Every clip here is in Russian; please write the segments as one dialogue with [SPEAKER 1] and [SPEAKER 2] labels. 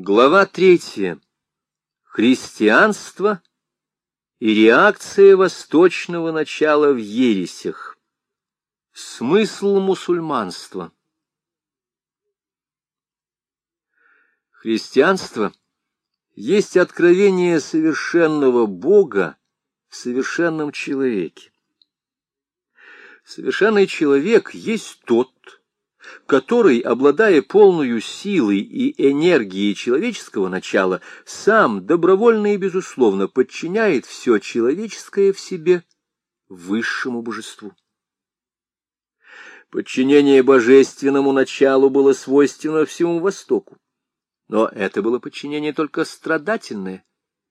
[SPEAKER 1] Глава третья. Христианство и реакция восточного начала в ересях. Смысл мусульманства. Христианство есть откровение совершенного Бога в совершенном человеке. Совершенный человек есть тот, который, обладая полной силой и энергией человеческого начала, сам добровольно и безусловно подчиняет все человеческое в себе высшему божеству. Подчинение божественному началу было свойственно всему Востоку, но это было подчинение только страдательное,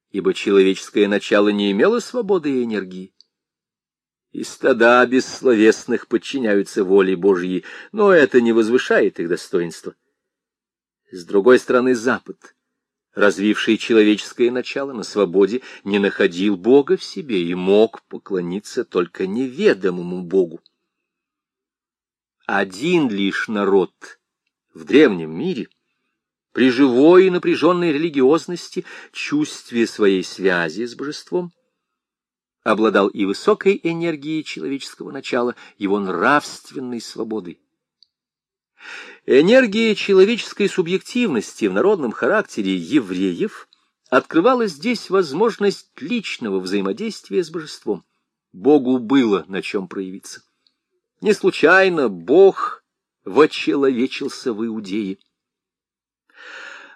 [SPEAKER 1] ибо человеческое начало не имело свободы и энергии и стада бессловесных подчиняются воле Божьей, но это не возвышает их достоинства. С другой стороны, Запад, развивший человеческое начало на свободе, не находил Бога в себе и мог поклониться только неведомому Богу. Один лишь народ в древнем мире — при живой и напряженной религиозности, чувстве своей связи с божеством, обладал и высокой энергией человеческого начала, его нравственной свободой. Энергия человеческой субъективности в народном характере евреев открывала здесь возможность личного взаимодействия с божеством. Богу было на чем проявиться. Не случайно Бог вочеловечился в Иудее.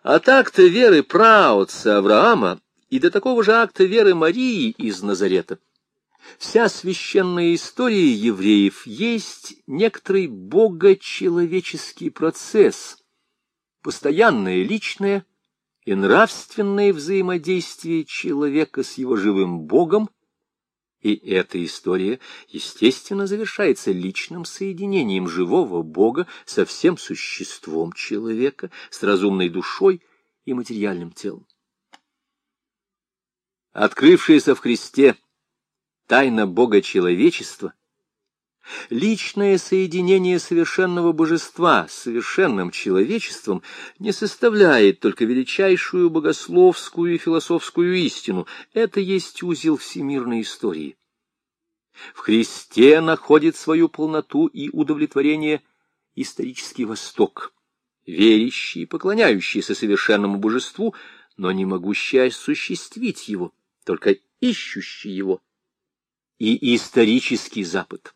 [SPEAKER 1] От акта веры праотца Авраама и до такого же акта веры Марии из Назарета. Вся священная история евреев есть некоторый богочеловеческий процесс, постоянное личное и нравственное взаимодействие человека с его живым Богом, и эта история, естественно, завершается личным соединением живого Бога со всем существом человека, с разумной душой и материальным телом открывшаяся в Христе тайна Бога человечества, личное соединение совершенного божества с совершенным человечеством не составляет только величайшую богословскую и философскую истину, это есть узел всемирной истории. В Христе находит свою полноту и удовлетворение исторический Восток, верящий и поклоняющийся совершенному божеству, но не могущий осуществить его только ищущий его, и исторический Запад,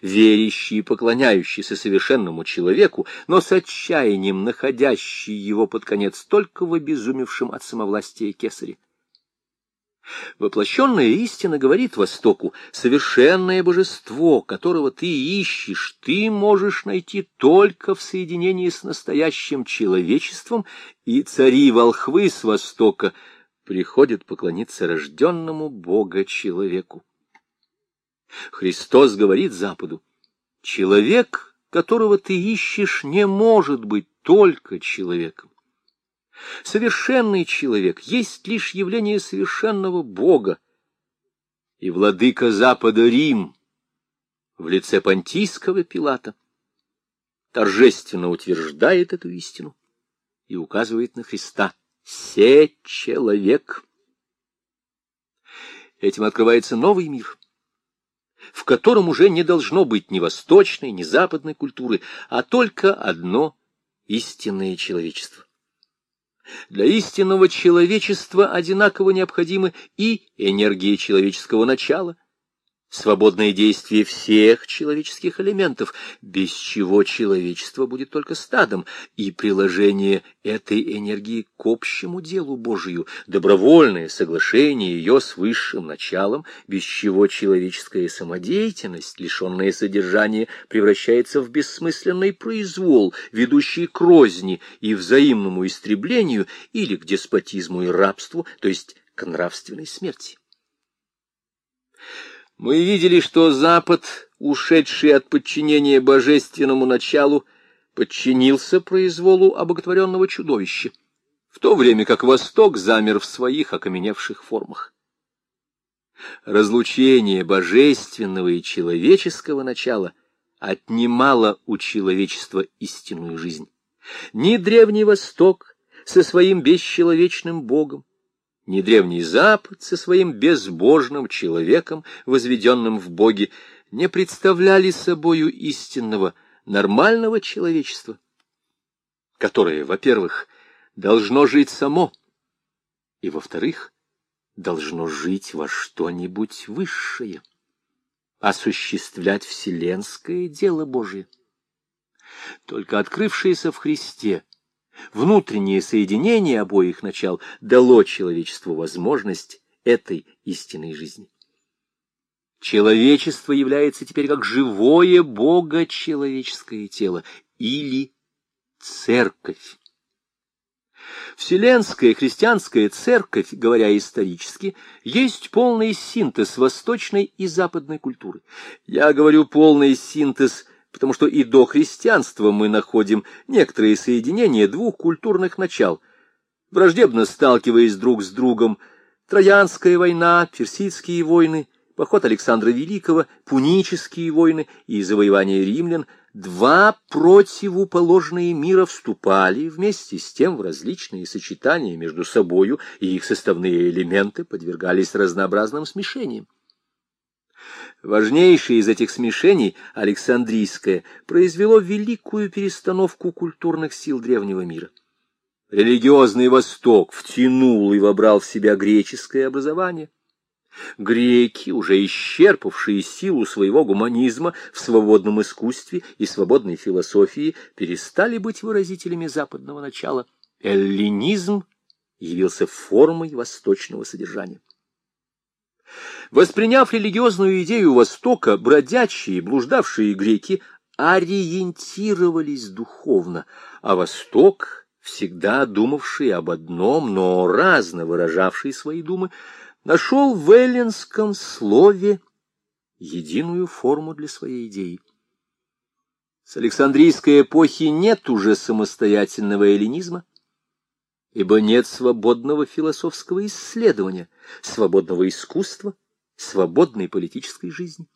[SPEAKER 1] верящий и поклоняющийся совершенному человеку, но с отчаянием находящий его под конец только в обезумевшем от самовластия кесаре. Воплощенная истина говорит Востоку, совершенное божество, которого ты ищешь, ты можешь найти только в соединении с настоящим человечеством, и цари-волхвы с Востока — приходит поклониться рожденному Бога-человеку. Христос говорит Западу, человек, которого ты ищешь, не может быть только человеком. Совершенный человек есть лишь явление совершенного Бога, и владыка Запада Рим в лице понтийского Пилата торжественно утверждает эту истину и указывает на Христа се человек. Этим открывается новый мир, в котором уже не должно быть ни восточной, ни западной культуры, а только одно истинное человечество. Для истинного человечества одинаково необходимы и энергия человеческого начала, свободное действие всех человеческих элементов, без чего человечество будет только стадом, и приложение этой энергии к общему делу Божию, добровольное соглашение ее с высшим началом, без чего человеческая самодеятельность, лишенная содержания, превращается в бессмысленный произвол, ведущий к розни и взаимному истреблению или к деспотизму и рабству, то есть к нравственной смерти. Мы видели, что Запад, ушедший от подчинения божественному началу, подчинился произволу обоготворенного чудовища, в то время как Восток замер в своих окаменевших формах. Разлучение божественного и человеческого начала отнимало у человечества истинную жизнь. Ни Древний Восток, со своим бесчеловечным Богом, ни Древний Запад со своим безбожным человеком, возведенным в Боге, не представляли собою истинного, нормального человечества, которое, во-первых, должно жить само, и, во-вторых, должно жить во что-нибудь высшее, осуществлять вселенское дело Божие. Только открывшееся в Христе внутреннее соединение обоих начал дало человечеству возможность этой истинной жизни. Человечество является теперь как живое богочеловеческое тело или церковь. Вселенская христианская церковь, говоря исторически, есть полный синтез восточной и западной культуры. Я говорю полный синтез, потому что и до христианства мы находим некоторые соединения двух культурных начал. Враждебно сталкиваясь друг с другом, Троянская война, Персидские войны, поход Александра Великого, Пунические войны и завоевание римлян — два противоположные мира вступали вместе с тем в различные сочетания между собою, и их составные элементы подвергались разнообразным смешениям. Важнейшее из этих смешений, Александрийское, произвело великую перестановку культурных сил древнего мира. Религиозный Восток втянул и вобрал в себя греческое образование – Греки, уже исчерпавшие силу своего гуманизма в свободном искусстве и свободной философии, перестали быть выразителями западного начала. Эллинизм явился формой восточного содержания. Восприняв религиозную идею Востока, бродячие, блуждавшие греки ориентировались духовно, а Восток, всегда думавший об одном, но разно выражавший свои думы, нашел в эллинском слове единую форму для своей идеи. С Александрийской эпохи нет уже самостоятельного эллинизма, ибо нет свободного философского исследования, свободного искусства, свободной политической жизни.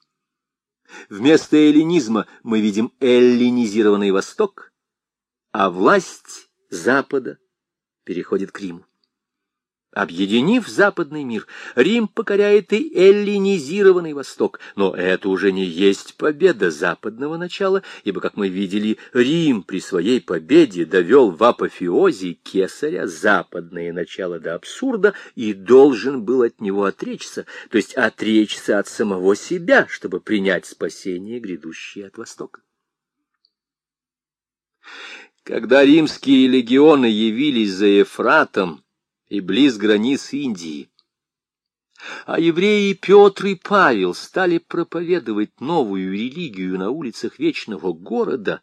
[SPEAKER 1] Вместо эллинизма мы видим эллинизированный Восток, а власть Запада переходит к Риму. Объединив западный мир, Рим покоряет и эллинизированный Восток, но это уже не есть победа западного начала, ибо, как мы видели, Рим при своей победе довел в апофеозе кесаря западное начало до абсурда и должен был от него отречься, то есть отречься от самого себя, чтобы принять спасение, грядущее от Востока. Когда римские легионы явились за Ефратом, и близ границ Индии. А евреи Петр и Павел стали проповедовать новую религию на улицах вечного города.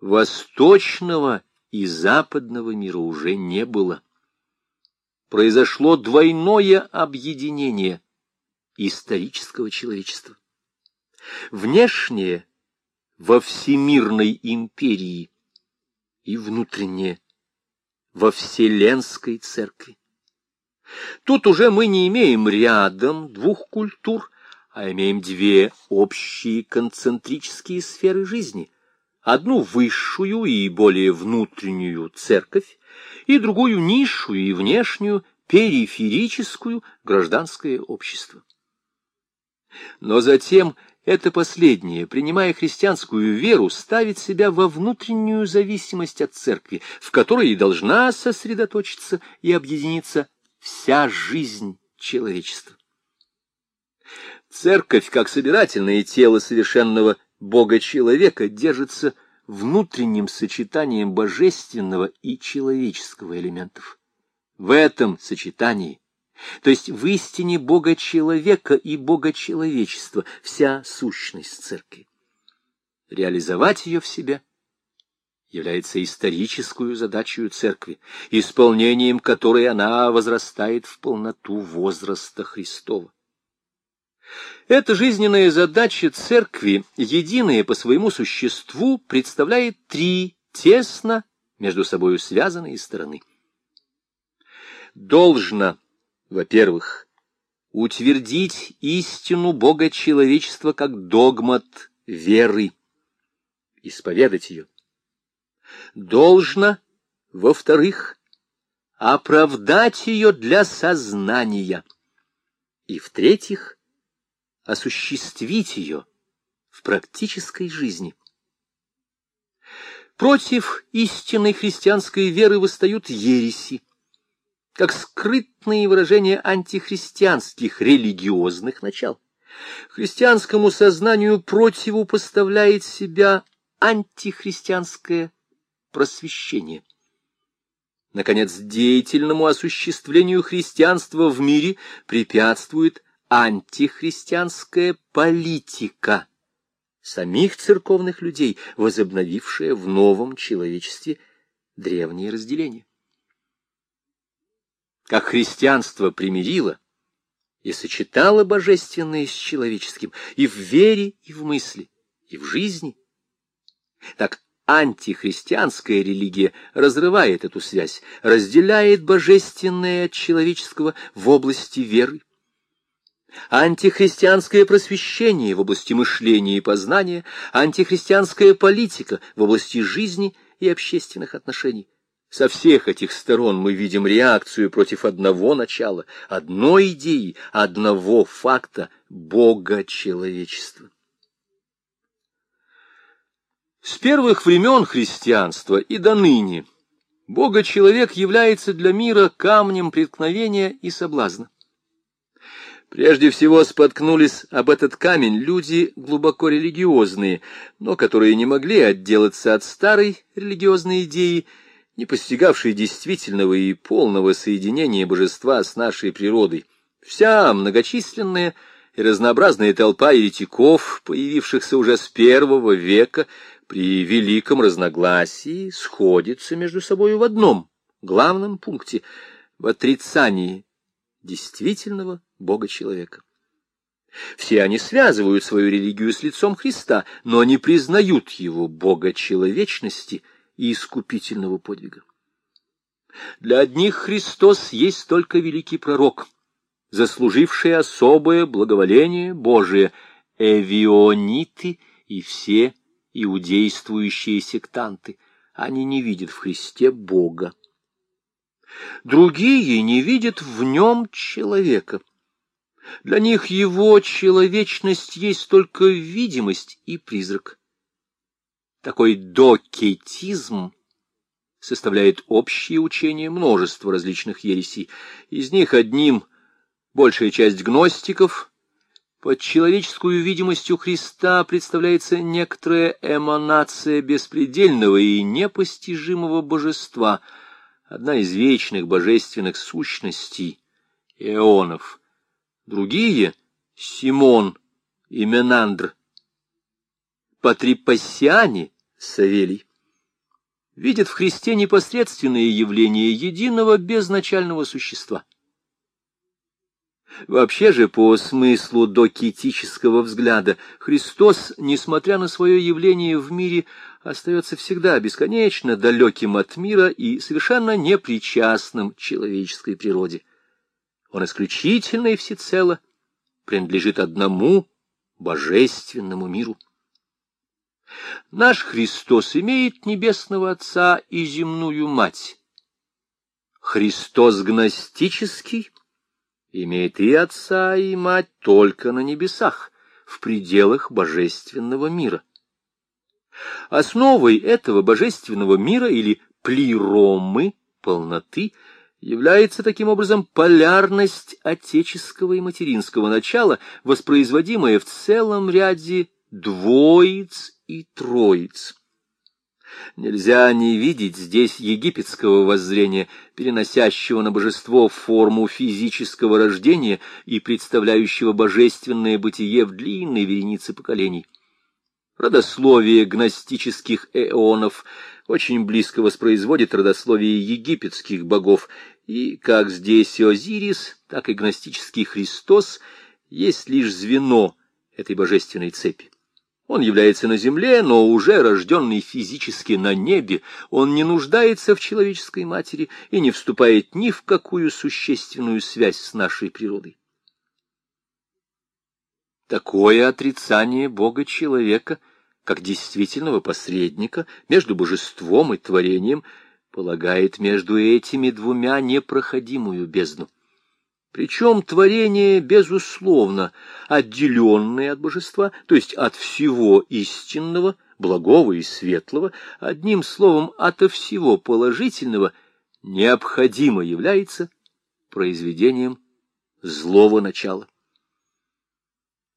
[SPEAKER 1] Восточного и западного мира уже не было. Произошло двойное объединение исторического человечества. Внешнее во всемирной империи и внутреннее во Вселенской Церкви. Тут уже мы не имеем рядом двух культур, а имеем две общие концентрические сферы жизни. Одну высшую и более внутреннюю церковь, и другую низшую и внешнюю, периферическую гражданское общество. Но затем это последнее, принимая христианскую веру, ставит себя во внутреннюю зависимость от церкви, в которой и должна сосредоточиться и объединиться вся жизнь человечества. Церковь, как собирательное тело совершенного Бога-человека, держится внутренним сочетанием божественного и человеческого элементов. В этом сочетании то есть в истине Бога человека и Бога человечества вся сущность церкви. Реализовать ее в себе является историческую задачей церкви, исполнением которой она возрастает в полноту возраста Христова. Эта жизненная задача церкви, единая по своему существу, представляет три тесно между собой связанные стороны. Должно во-первых, утвердить истину Бога человечества как догмат веры, исповедать ее. Должно, во-вторых, оправдать ее для сознания. И в-третьих, осуществить ее в практической жизни. Против истинной христианской веры восстают ереси, как скрытные выражения антихристианских религиозных начал. Христианскому сознанию противопоставляет себя антихристианское просвещение. Наконец, деятельному осуществлению христианства в мире препятствует антихристианская политика самих церковных людей, возобновившая в новом человечестве древние разделения. Как христианство примирило и сочетало божественное с человеческим и в вере, и в мысли, и в жизни, так антихристианская религия разрывает эту связь, разделяет божественное от человеческого в области веры. Антихристианское просвещение в области мышления и познания, антихристианская политика в области жизни и общественных отношений. Со всех этих сторон мы видим реакцию против одного начала, одной идеи, одного факта – Бога человечества. С первых времен христианства и до ныне Бога-человек является для мира камнем преткновения и соблазна. Прежде всего споткнулись об этот камень люди глубоко религиозные, но которые не могли отделаться от старой религиозной идеи, не постигавшей действительного и полного соединения божества с нашей природой. Вся многочисленная и разнообразная толпа еретиков, появившихся уже с первого века, при великом разногласии сходится между собой в одном главном пункте — в отрицании действительного Бога-человека. Все они связывают свою религию с лицом Христа, но не признают его Бога-человечности и искупительного подвига. Для одних Христос есть только великий пророк, заслуживший особое благоволение Божие, эвиониты и все иудействующие сектанты. Они не видят в Христе Бога. Другие не видят в нем человека. Для них его человечность есть только видимость и призрак. Такой докетизм составляет общее учение множества различных ересей. Из них одним большая часть гностиков, под человеческую видимостью Христа представляется некоторая эманация беспредельного и непостижимого божества, одна из вечных божественных сущностей, эонов. Другие — Симон и Менандр, патрипассиане, Савелий, видят в Христе непосредственное явление единого безначального существа. Вообще же, по смыслу докетического взгляда, Христос, несмотря на свое явление в мире, остается всегда бесконечно далеким от мира и совершенно непричастным человеческой природе. Он исключительно и всецело принадлежит одному божественному миру. Наш Христос имеет небесного Отца и земную Мать. Христос гностический имеет и отца, и мать только на небесах, в пределах божественного мира. Основой этого божественного мира или плиромы, полноты, является таким образом полярность отеческого и материнского начала, воспроизводимая в целом ряде двоиц и троиц. Нельзя не видеть здесь египетского воззрения, переносящего на божество форму физического рождения и представляющего божественное бытие в длинной веренице поколений. Родословие гностических эонов очень близко воспроизводит родословие египетских богов, и как здесь Озирис, так и гностический Христос есть лишь звено этой божественной цепи. Он является на земле, но уже рожденный физически на небе. Он не нуждается в человеческой матери и не вступает ни в какую существенную связь с нашей природой. Такое отрицание Бога-человека, как действительного посредника между божеством и творением, полагает между этими двумя непроходимую бездну. Причем творение, безусловно, отделенное от божества, то есть от всего истинного, благого и светлого, одним словом, ото всего положительного, необходимо является произведением злого начала.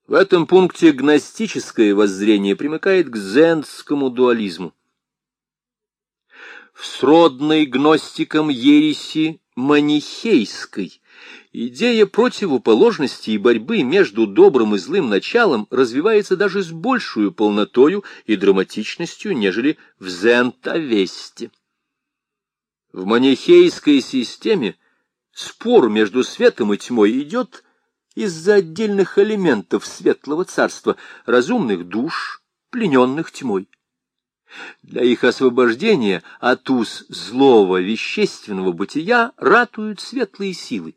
[SPEAKER 1] В этом пункте гностическое воззрение примыкает к зендскому дуализму. В сродной гностикам ереси манихейской идея противоположности и борьбы между добрым и злым началом развивается даже с большую полнотою и драматичностью, нежели в зентовесте. В манихейской системе спор между светом и тьмой идет из-за отдельных элементов светлого царства, разумных душ, плененных тьмой. Для их освобождения от уз злого вещественного бытия ратуют светлые силы.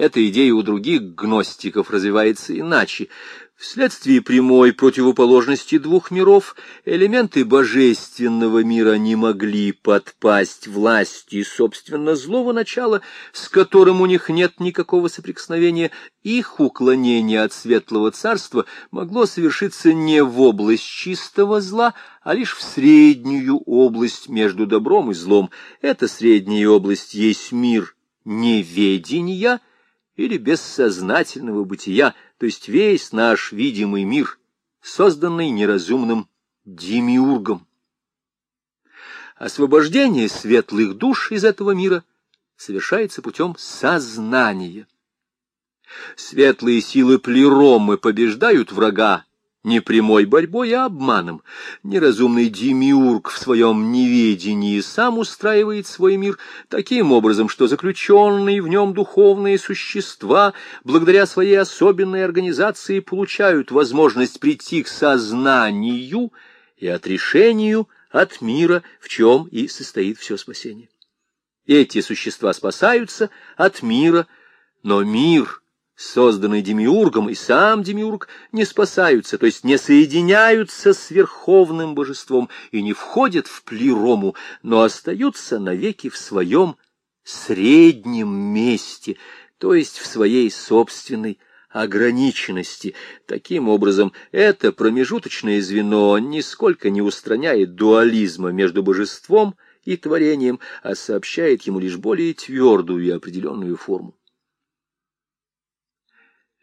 [SPEAKER 1] Эта идея у других гностиков развивается иначе. Вследствие прямой противоположности двух миров элементы божественного мира не могли подпасть власти собственно злого начала, с которым у них нет никакого соприкосновения. Их уклонение от светлого царства могло совершиться не в область чистого зла, а лишь в среднюю область между добром и злом. Эта средняя область есть мир неведения — или бессознательного бытия, то есть весь наш видимый мир, созданный неразумным демиургом. Освобождение светлых душ из этого мира совершается путем сознания. Светлые силы плеромы побеждают врага не прямой борьбой, а обманом. Неразумный демиург в своем неведении сам устраивает свой мир таким образом, что заключенные в нем духовные существа, благодаря своей особенной организации, получают возможность прийти к сознанию и отрешению от мира, в чем и состоит все спасение. Эти существа спасаются от мира, но мир — созданный демиургом, и сам демиург не спасаются, то есть не соединяются с верховным божеством и не входят в плирому, но остаются навеки в своем среднем месте, то есть в своей собственной ограниченности. Таким образом, это промежуточное звено нисколько не устраняет дуализма между божеством и творением, а сообщает ему лишь более твердую и определенную форму.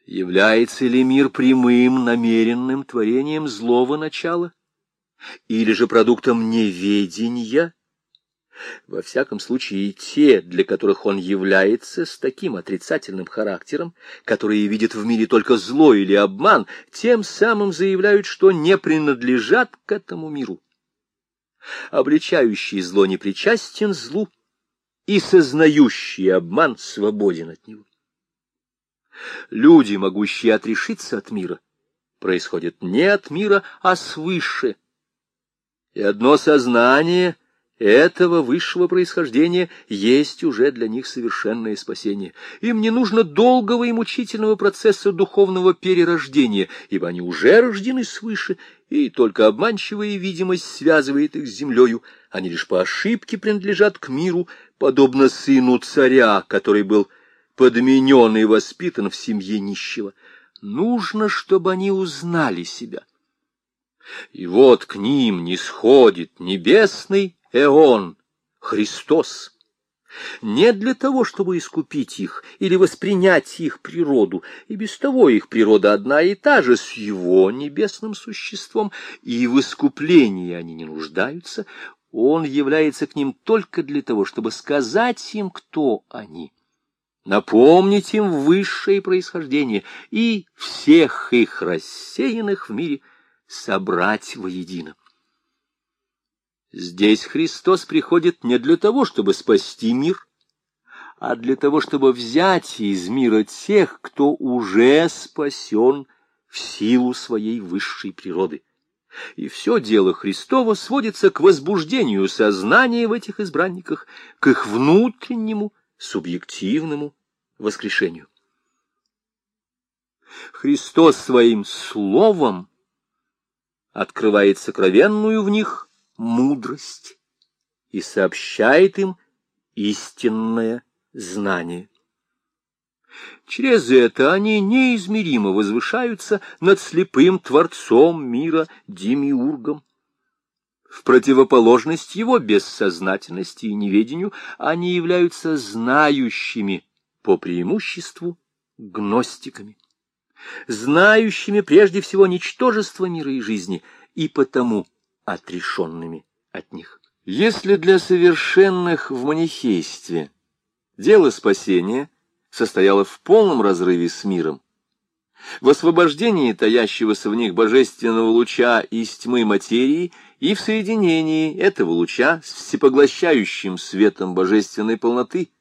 [SPEAKER 1] Является ли мир прямым, намеренным творением злого начала? Или же продуктом неведения? Во всяком случае, те, для которых он является с таким отрицательным характером, которые видят в мире только зло или обман, тем самым заявляют, что не принадлежат к этому миру. Обличающий зло не причастен злу, и сознающий обман свободен от него. Люди, могущие отрешиться от мира, происходят не от мира, а свыше. И одно сознание этого высшего происхождения есть уже для них совершенное спасение. Им не нужно долгого и мучительного процесса духовного перерождения, ибо они уже рождены свыше, и только обманчивая видимость связывает их с землею. Они лишь по ошибке принадлежат к миру, подобно сыну царя, который был подменен и воспитан в семье нищего. Нужно, чтобы они узнали себя. И вот к ним не сходит небесный Эон, Христос. Не для того, чтобы искупить их или воспринять их природу, и без того их природа одна и та же с его небесным существом, и в искуплении они не нуждаются, он является к ним только для того, чтобы сказать им, кто они напомнить им высшее происхождение и всех их рассеянных в мире собрать воедино. Здесь Христос приходит не для того, чтобы спасти мир, а для того, чтобы взять из мира тех, кто уже спасен в силу своей высшей природы. И все дело Христова сводится к возбуждению сознания в этих избранниках, к их внутреннему, субъективному воскрешению. Христос своим словом открывает сокровенную в них мудрость. и сообщает им истинное знание. Через это они неизмеримо возвышаются над слепым Творцом мира Демиургом. В противоположность его бессознательности и неведению они являются знающими по преимуществу гностиками, знающими прежде всего ничтожество мира и жизни и потому отрешенными от них. Если для совершенных в манихействе дело спасения состояло в полном разрыве с миром, в освобождении таящегося в них божественного луча из тьмы материи и в соединении этого луча с всепоглощающим светом божественной полноты,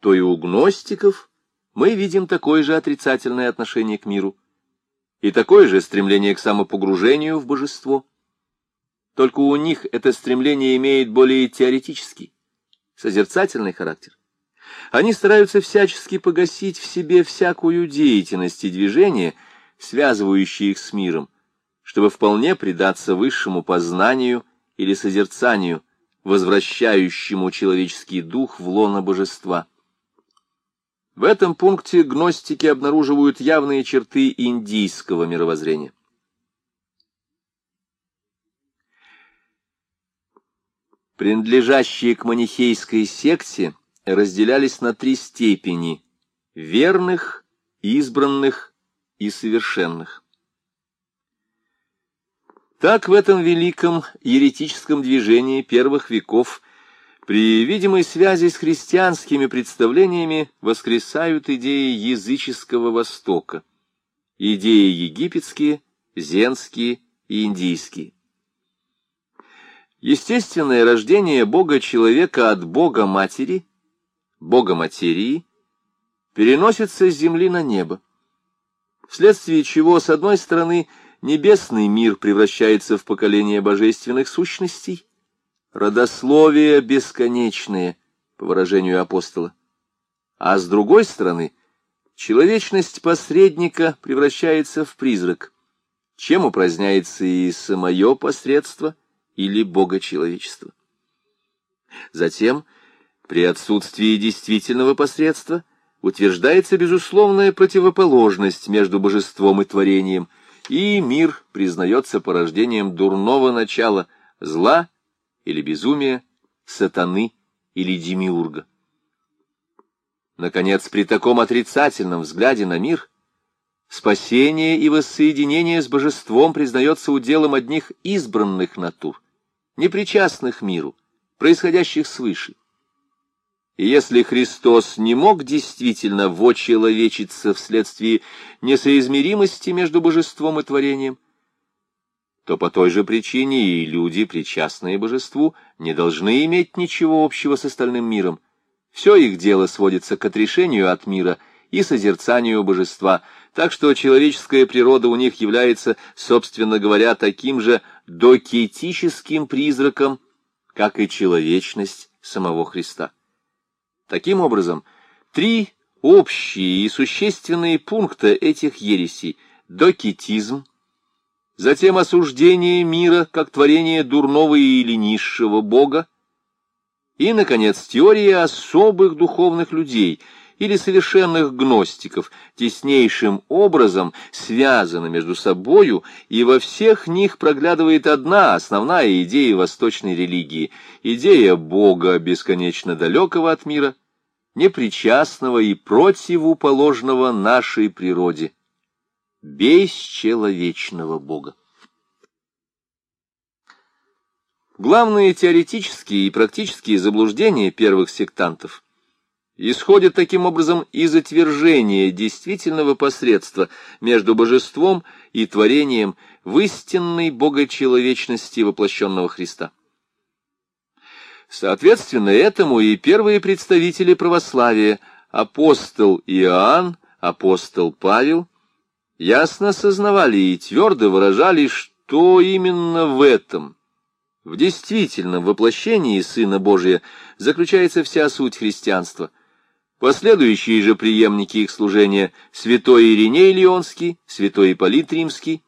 [SPEAKER 1] то и у гностиков мы видим такое же отрицательное отношение к миру и такое же стремление к самопогружению в божество. Только у них это стремление имеет более теоретический, созерцательный характер. Они стараются всячески погасить в себе всякую деятельность и движение, связывающие их с миром, чтобы вполне предаться высшему познанию или созерцанию, возвращающему человеческий дух в лоно божества. В этом пункте гностики обнаруживают явные черты индийского мировоззрения. Принадлежащие к манихейской секте разделялись на три степени — верных, избранных и совершенных. Так в этом великом еретическом движении первых веков при видимой связи с христианскими представлениями воскресают идеи языческого Востока, идеи египетские, зенские и индийские. Естественное рождение Бога-человека от Бога-матери, Бога-материи, переносится с земли на небо, вследствие чего, с одной стороны, небесный мир превращается в поколение божественных сущностей, родословие бесконечное, по выражению апостола, а с другой стороны, человечность посредника превращается в призрак, чем упраздняется и самое посредство – или богочеловечества. Затем, при отсутствии действительного посредства, утверждается безусловная противоположность между божеством и творением, и мир признается порождением дурного начала, зла или безумия, сатаны или демиурга. Наконец, при таком отрицательном взгляде на мир, спасение и воссоединение с божеством признается уделом одних избранных натур, непричастных миру, происходящих свыше. И если Христос не мог действительно вочеловечиться вследствие несоизмеримости между божеством и творением, то по той же причине и люди, причастные божеству, не должны иметь ничего общего с остальным миром. Все их дело сводится к отрешению от мира и созерцанию божества, так что человеческая природа у них является, собственно говоря, таким же докетическим призраком, как и человечность самого Христа. Таким образом, три общие и существенные пункта этих ересей – докетизм, затем осуждение мира как творение дурного или низшего Бога, и, наконец, теория особых духовных людей – или совершенных гностиков теснейшим образом связаны между собою, и во всех них проглядывает одна основная идея восточной религии — идея Бога, бесконечно далекого от мира, непричастного и противоположного нашей природе, бесчеловечного Бога. Главные теоретические и практические заблуждения первых сектантов исходит таким образом из отвержения действительного посредства между божеством и творением в истинной богочеловечности воплощенного Христа. Соответственно этому и первые представители православия, апостол Иоанн, апостол Павел, ясно сознавали и твердо выражали, что именно в этом, в действительном воплощении Сына Божия, заключается вся суть христианства – Последующие же преемники их служения святой Ириней Леонский, святой Ипполит Римский,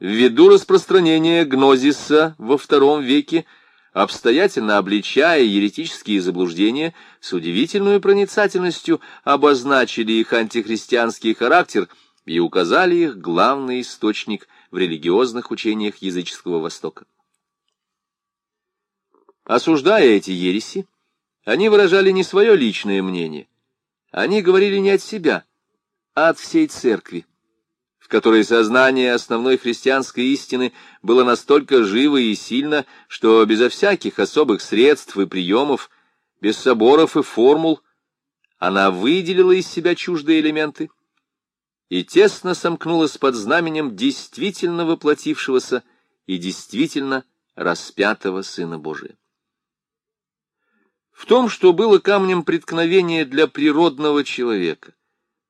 [SPEAKER 1] ввиду распространения гнозиса во втором веке, обстоятельно обличая еретические заблуждения, с удивительной проницательностью обозначили их антихристианский характер и указали их главный источник в религиозных учениях языческого Востока. Осуждая эти ереси, они выражали не свое личное мнение, они говорили не от себя, а от всей церкви которой сознание основной христианской истины было настолько живо и сильно, что безо всяких особых средств и приемов, без соборов и формул, она выделила из себя чуждые элементы и тесно сомкнулась под знаменем действительно воплотившегося и действительно распятого Сына Божия. В том, что было камнем преткновения для природного человека,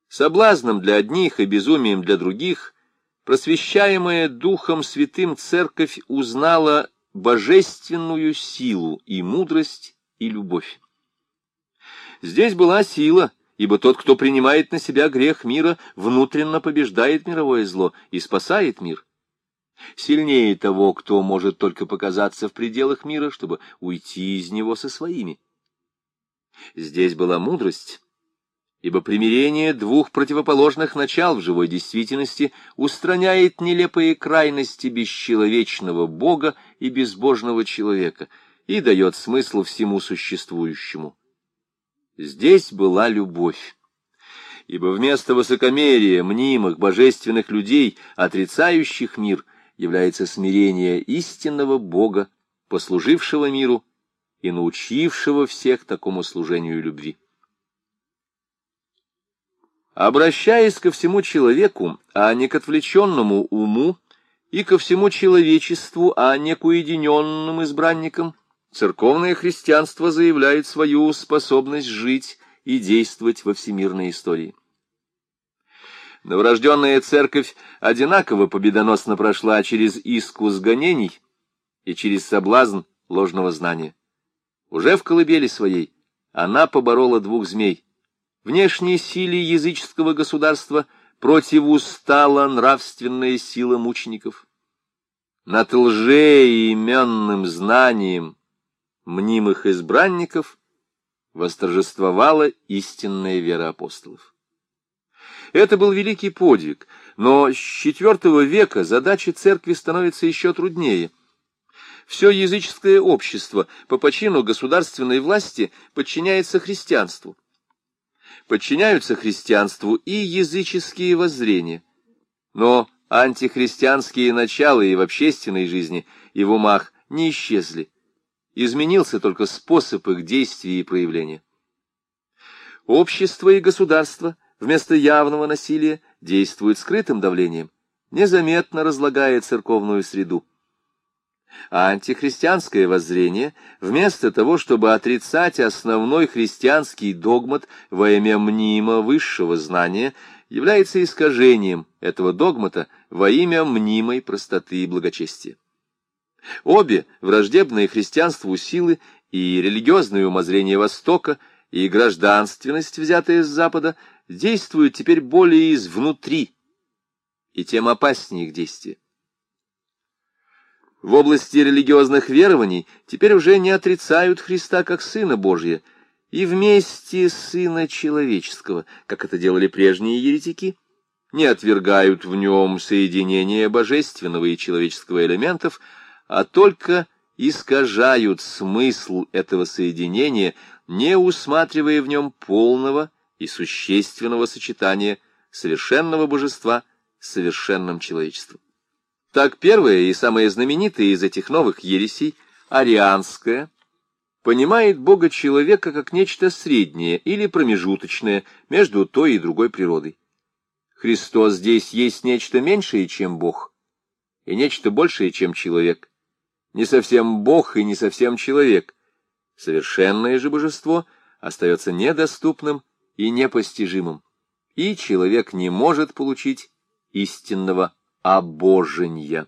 [SPEAKER 1] соблазном для одних и безумием для других, просвещаемая Духом Святым Церковь узнала божественную силу и мудрость и любовь. Здесь была сила, ибо тот, кто принимает на себя грех мира, внутренно побеждает мировое зло и спасает мир. Сильнее того, кто может только показаться в пределах мира, чтобы уйти из него со своими. Здесь была мудрость, ибо примирение двух противоположных начал в живой действительности устраняет нелепые крайности бесчеловечного Бога и безбожного человека и дает смысл всему существующему. Здесь была любовь. Ибо вместо высокомерия, мнимых, божественных людей, отрицающих мир, является смирение истинного Бога, послужившего миру и научившего всех такому служению любви. Обращаясь ко всему человеку, а не к отвлеченному уму, и ко всему человечеству, а не к уединенным избранникам, церковное христианство заявляет свою способность жить и действовать во всемирной истории. Новорожденная церковь одинаково победоносно прошла через искус гонений и через соблазн ложного знания. Уже в колыбели своей она поборола двух змей — внешней силе языческого государства противустала нравственная сила мучеников. Над лжеименным знанием мнимых избранников восторжествовала истинная вера апостолов. Это был великий подвиг, но с IV века задача церкви становится еще труднее. Все языческое общество по почину государственной власти подчиняется христианству подчиняются христианству и языческие воззрения. Но антихристианские начала и в общественной жизни, и в умах не исчезли. Изменился только способ их действия и проявления. Общество и государство вместо явного насилия действуют скрытым давлением, незаметно разлагая церковную среду. А антихристианское воззрение, вместо того, чтобы отрицать основной христианский догмат во имя мнимо высшего знания, является искажением этого догмата во имя мнимой простоты и благочестия. Обе враждебные христианству силы и религиозное умозрение Востока, и гражданственность, взятая с Запада, действуют теперь более извнутри, и тем опаснее их действия. В области религиозных верований теперь уже не отрицают Христа как Сына Божия, и вместе Сына Человеческого, как это делали прежние еретики, не отвергают в нем соединение божественного и человеческого элементов, а только искажают смысл этого соединения, не усматривая в нем полного и существенного сочетания совершенного божества с совершенным человечеством. Так первая и самая знаменитая из этих новых ересей, арианская, понимает Бога человека как нечто среднее или промежуточное между той и другой природой. Христос здесь есть нечто меньшее, чем Бог, и нечто большее, чем человек. Не совсем Бог и не совсем человек. Совершенное же божество остается недоступным и непостижимым, и человек не может получить истинного обожения.